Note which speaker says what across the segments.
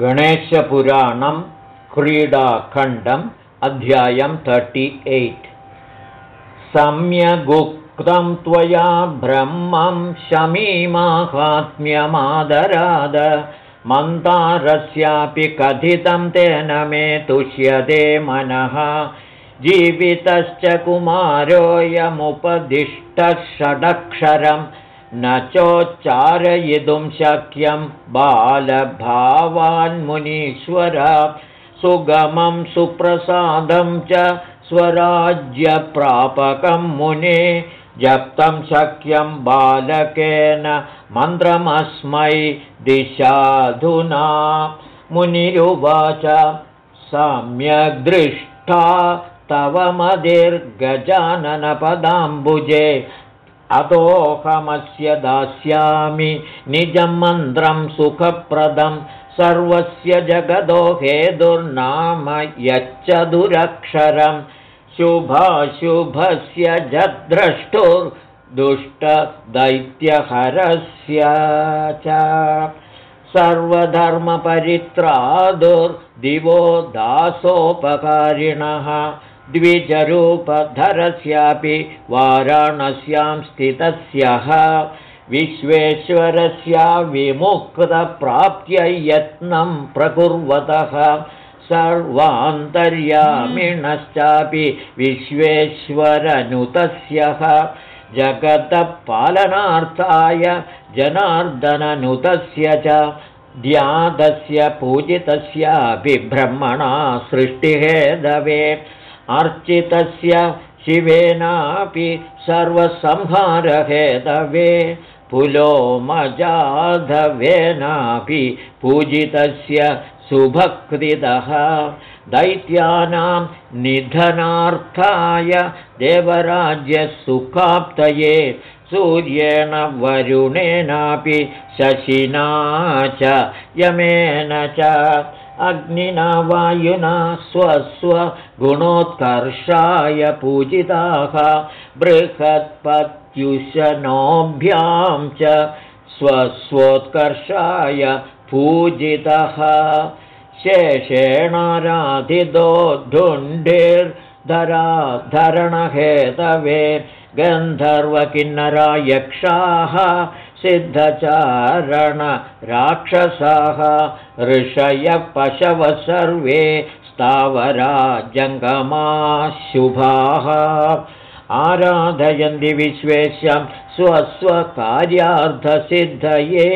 Speaker 1: गणेशपुराणं क्रीडाखण्डम् अध्यायं thirty eight सम्यगुक्तं त्वया ब्रह्मं शमीमाहात्म्यमादराद मन्दारस्यापि कथितं तेन मे तुष्यते मनः। जीवितश्च कुमारोऽयमुपदिष्टः षडक्षरम् न चोच्चारयितुं शक्यं बालभावान्मुनीश्वर सुगमं सुप्रसादं च स्वराज्यप्रापकं मुने। जप्तं शक्यं बालकेन मन्त्रमस्मै दिशाधुना। मुनिरुवाच सम्यग्दृष्टा तव मदिर्गजाननपदाम्बुजे अतोऽहमस्य दास्यामि निजं मन्त्रं सुखप्रदं सर्वस्य जगदो हेतुर्नाम यच्च दुरक्षरं। शुभाशुभस्य जद्द्रष्टुर्दुष्टदैत्यहरस्य च। सर्वधर्मपरित्रादुर्दिवो दासोपकारिणः द्विजरूपधरस्यापि वाराणस्यां स्थितस्यः। विश्वेश्वरस्य विमुक्तप्राप्त्यै यत्नं प्रकुर्वतः। सर्वान्तर्यामिणश्चापि विश्वेश्वरनुतस्यः। जगतपालनार्थाय जनार्दननुतस्य च ध्यातस्य पूजितस्यापि ब्रह्मणा सृष्टिहेदवे अर्चितस्य शिवेनापि सर्वसंहारहेतवे पुलोमजाधवेनापि पूजितस्य सुभक्तिदः। दैत्यानां निधनार्थाय देवराज्यसुखाप्तये सूर्येण वरुणेनापि शशिना च यमेन च अग्निना वायुना स्वस्वगुणोत्कर्षाय पूजिताः बृहत्पत्युशनोभ्यां च स्वस्वोत्कर्षाय पूजितः शेषेणाराधितो धुण्डिर्धराधरणहेतवे गन्धर्वकिन्नरा यक्षाः सिद्धचारणराक्षसाः ऋषयः पशवः सर्वे स्थावरा जङ्गमाशुभाः आराधयन्ति विश्वेश्यं स्वस्वकार्यार्थसिद्धये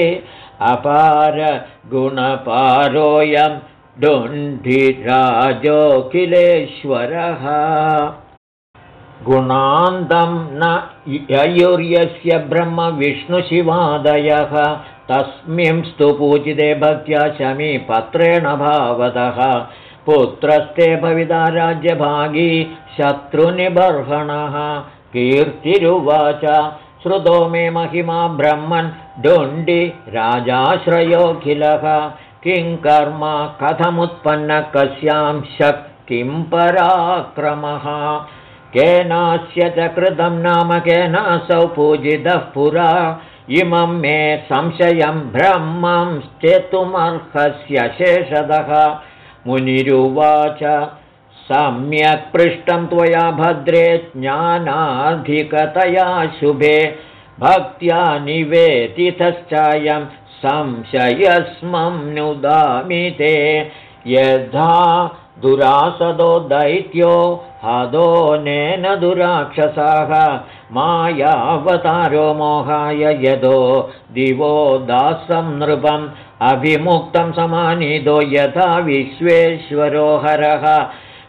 Speaker 1: अपारगुणपारोऽयं डुण्ढिराजोऽखिलेश्वरः गुणान्तं न ययुर्यस्य ब्रह्मविष्णुशिवादयः तस्मिंस्तु पूजिते भक्त्या शमीपत्रेण भावतः। पुत्रस्ते भविता राज्यभागी शत्रुनिबर्हणः। कीर्तिरुवाच श्रुतो मे महिमा ब्रह्मन् डुण्डि राजाश्रयोऽखिलः किं कर्म कथमुत्पन्न कस्यां शक्तिं पराक्रमः। केनास्य च कृतं नाम केनासौ पूजितः पुरा। इमं मे संशयं ब्रह्मं चेतुमर्हस्य शेषदः। मुनिरुवाच सम्यक् पृष्टं त्वया भद्रे ज्ञानाधिकतया शुभे। भक्त्या निवेदितश्चायं संशयस्मं नुदामि ते। यथा दुरासदो दैत्यो हदोनेन दुराक्षसाः। मायावतारो मोहाय यदो दिवो दासं नृपम् अभिमुक्तं समानिदो यथा विश्वेश्वरो हरः।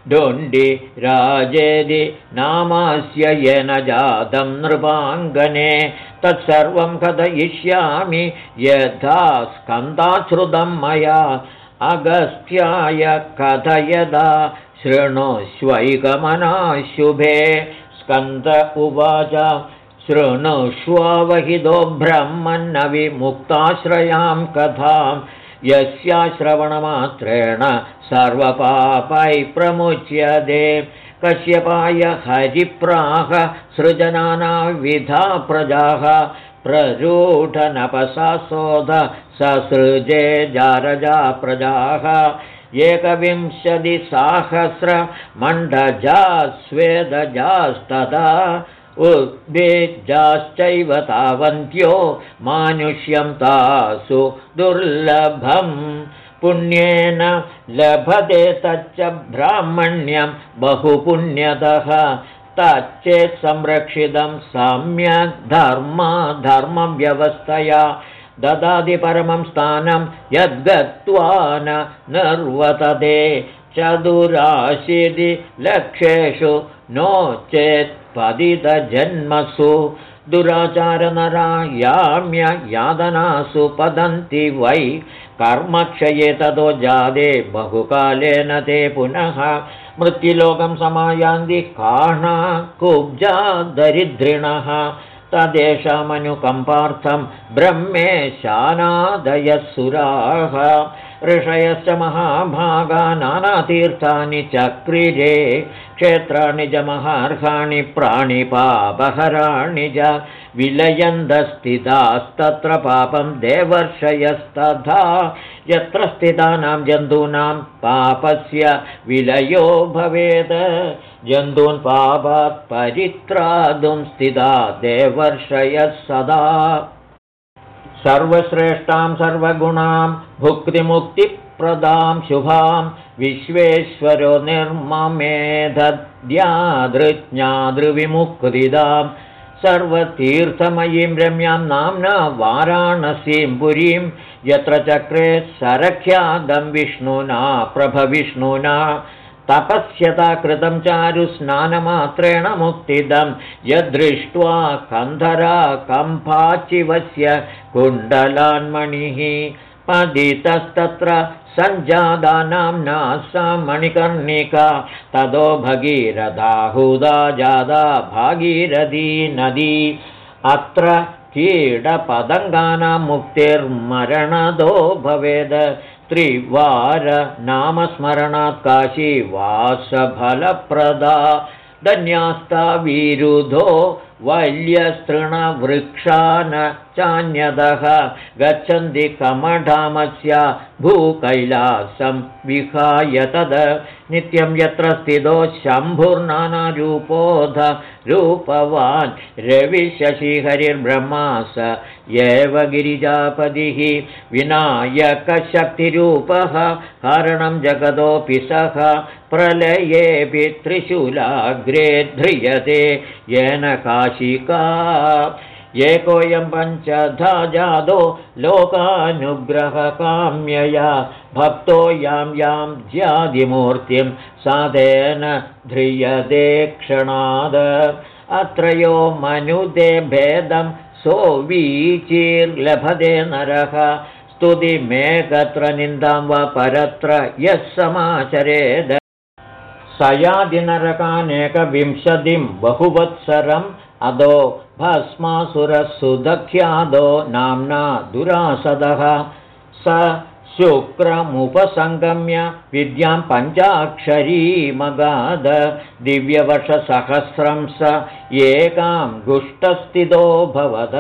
Speaker 1: डुण्डि राजेदि नामास्य येन जातं नृपाङ्गने तत्सर्वं कथयिष्यामि यथा स्कन्दाश्रुतं मया। अगस्त्याय कथयदा शृणुष्वैकमनाशुभे। स्कन्द उवाच शृणुष्वहितो ब्रह्मन्नविमुक्ताश्रयां कथां। यस्याश्रवणमात्रेण सर्वपापै प्रमुच्यते कश्यपाय हरिप्राह सृजनानाविधा प्रजाः प्ररूढनपसा सोध ससृजे जारजा प्रजाः एकविंशतिसाहस्रमण्डजा स्वेदजास्तदा उद्भिजाश्चैव तावन्त्यो मानुष्यं तासु दुर्लभम् पुण्येन लभते तच्च ब्राह्मण्यं बहुपुण्यतः। तच्चेत् संरक्षितं सम्यक् धर्मा धर्मव्यवस्थया ददाति स्थानं यद्गत्वा न निर्वतते। चतुराशीतिलक्षेषु नो चेत् पतितजन्मसु दुराचारनरा याम्य यादनासु पतन्ति वै कर्मक्षये ततो जादे बहुकालेन ते पुनः मृत्युलोकं समायान्ति काणा कुब्जा दरिद्रिणः तदेषामनुकम्पार्थं ब्रह्मेशानादयसुराः ऋषयश्च महाभागा नानातीर्थानि चक्रिरे क्षेत्राणि च महार्हाणि प्राणिपापहराणि च विलयन्दस्थितास्तत्र पापं देवर्षयस्तथा यत्र स्थितानां जन्तूनां पापस्य विलयो भवेत् जन्तून् पापात् परित्रातुं स्थिता देवर्षयः सदा सर्वश्रेष्ठां सर्वगुणां भुक्तिमुक्तिप्रदां शुभां विश्वेश्वरो निर्ममेधद्यादृज्ञादृविमुक्तिदां सर्वतीर्थमयीं रम्यां नाम्ना वाराणसीं पुरीं यत्र चक्रे सरख्यादं विष्णुना प्रभविष्णुना तपस्यता कृतं चारु स्नानमात्रेण मुक्तिदं। यदृष्ट्वा कन्धरा कम्पाचिवस्य कुण्डलान्मणिः। पदितस्तत्र सञ्जादानां सा मणिकर्णिका। ततो भगीरथाहुदा जादा भागीरथी नदी अत्र कीडपदङ्गानां मुक्तिर्मरणदो भवेद् त्रिवारनामस्मरणात् काशी वासफलप्रदा धन्यास्ता विरुधो वल्यस्तृणवृक्षान् चान्यदः गच्छन्ति कमढामस्य भूकैलासं विहाय तद। नित्यं यत्र स्थितो शम्भुर्नानारूपोध रूपवान् रविशशिहरिर्ब्रह्मा स एव गिरिजापतिः विनायकशक्तिरूपः कारणं जगदोऽपि सः प्रलयेऽपि त्रिशूलाग्रे ध्रियते येन काशिका एकोऽयं पञ्चधा जादो लोकानुग्रहकाम्यया भक्तो यां यां ज्यादिमूर्तिं साधेन ध्रियते क्षणाद। अत्रयो मनुदे भेदं सोऽवीचिर्लभते नरः। स्तुतिमेकत्र निन्दां वा परत्र यः समाचरेद। स यादिनरकानेकविंशतिं बहुवत्सरम् अदो भस्मासुरसुदख्यादो नाम्ना दुरासदः। स शुक्रमुपसङ्गम्य विद्यां पञ्चाक्षरीमगाद। दिव्यवर्षसहस्रं स एकां गुष्टस्थितो भवद।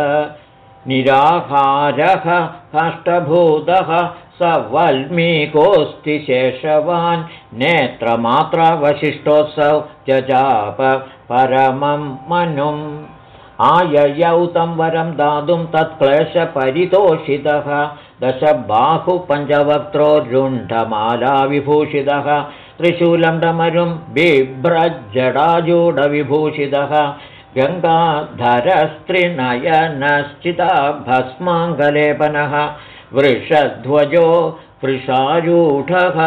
Speaker 1: निराहारः काष्ठभूतः स वल्मीकोऽस्ति शेषवान् नेत्रमात्रावशिष्टोऽसौ जजाप परमं मनुम्। आययौ तं वरं दातुं तत्क्लेशपरितोषितः। दशबाहुपञ्चवक्त्रोरुण्ढमालाविभूषितः त्रिशूलं डमरुं बिभ्रज्जडाजूढविभूषितः गङ्गाधरस्त्रिनयनश्चिता भस्माङ्गलेपनः वृषध्वजो वृषारूढः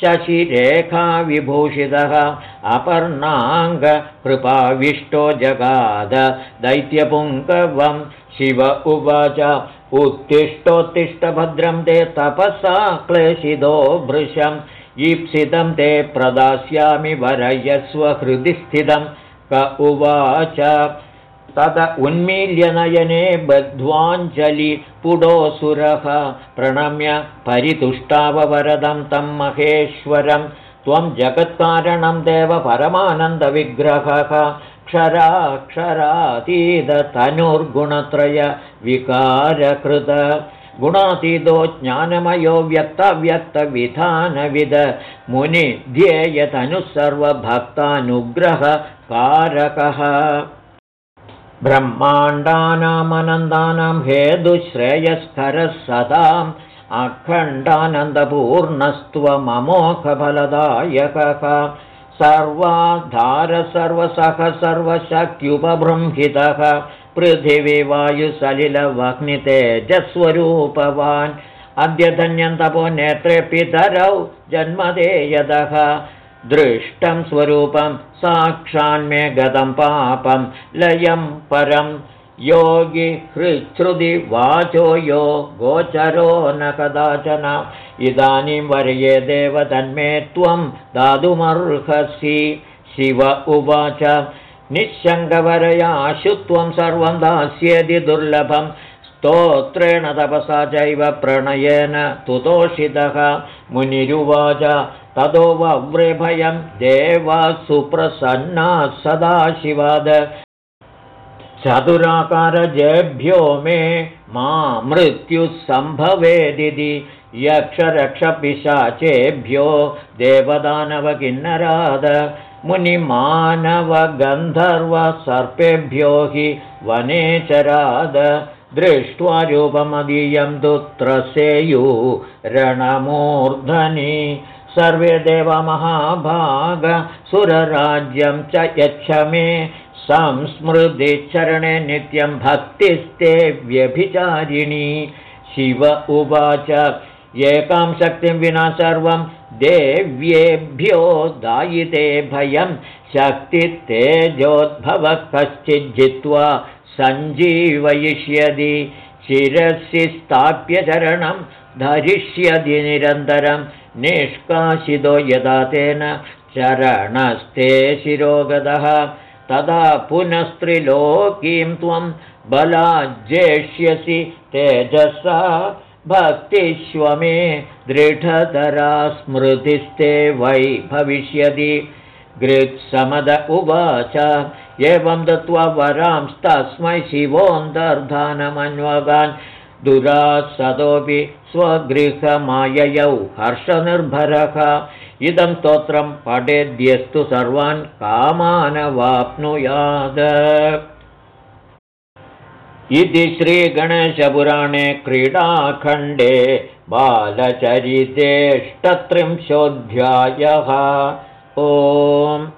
Speaker 1: शशिरेखाविभूषितः अपर्णाङ्गकृपाविष्टो जगाद दैत्यपुङ्गवं शिव उवाच उत्तिष्ठोत्तिष्ठभद्रं ते तपसा क्लेशितो भृशम् ईप्सितं ते प्रदास्यामि वरयस्वहृदि स्थितं क उवाच तत उन्मील्यनयने बद्ध्वाञ्जलिपुडोऽसुरः प्रणम्य परितुष्टाववरदं तं महेश्वरं। त्वं जगत्कारणं देव परमानन्दविग्रहः। विकारकृत। गुणातीतो ज्ञानमयो व्यक्तव्यक्तविधानविद। मुनिध्येयतनुः सर्वभक्तानुग्रहकारकः ब्रह्माण्डानामनन्दानां हेतुश्रेयस्करः सदाम् अखण्डानन्दपूर्णस्त्वममोघफलदायकः। सर्वाधार सर्वसख सर्वशक्त्युपबृंहितः। पृथिवी अद्य धन्यन्तपो नेत्रे पितरौ जन्मदे यदः दृष्टं स्वरूपं साक्षान्मे गतं पापं। लयं परं योगि हृच्छ्रुदि वाचो यो गोचरो न कदाचन। इदानीं वर्ये देव तन्मे त्वं दातुमर्हसि। शिव उवाच निःशङ्कवरयाशु त्वं सर्वं दास्यति दुर्लभं स्तोत्रेण तपसा चैव प्रणयेन तुतोषितः। मुनिरुवाच ततो वव्रेभयं देवा सुप्रसन्नाः सदाशिवाद। चतुराकारजेभ्यो मे मा मृत्युः सम्भवेदिति। यक्षरक्षपिशाचेभ्यो देवदानवकिन्नराद। मुनिमानवगन्धर्वसर्पेभ्यो हि वनेचराद दृष्ट्वा रूपमदीयं दुत्रसेयु रणमूर्धनि सर्वे देवमहाभागसुरराज्यं च यच्छ मे संस्मृतिचरणे नित्यं भक्तिस्ते व्यभिचारिणी। शिव उवाच एकां शक्तिं विना सर्वं देव्येभ्यो दायिते भयं। शक्तितेजोद्भवः कश्चिज्जित्वा सञ्जीवयिष्यति शिरसि स्थाप्य चरणं धरिष्यति निरन्तरं निष्कासितो यदा तेन चरणस्ते शिरोगतः तदा पुनस्त्रिलोकीं त्वं बलाज्येष्यसि तेजसा भक्तिष्वमे दृढतरा स्मृतिस्ते वै भविष्यति गृत्समद उवाच। एवं दत्त्वा वरांस्तस्मै शिवोऽन्तर्धानमन्वगान्। दुरासदोऽपि स्वगृहमाययौ हर्षनिर्भरः। इदं स्तोत्रं पठेद्यस्तु सर्वान् कामानवाप्नुयाद। इति श्रीगणेशपुराणे क्रीडाखण्डे बालचरितेष्टत्रिंशोऽध्यायः ओम्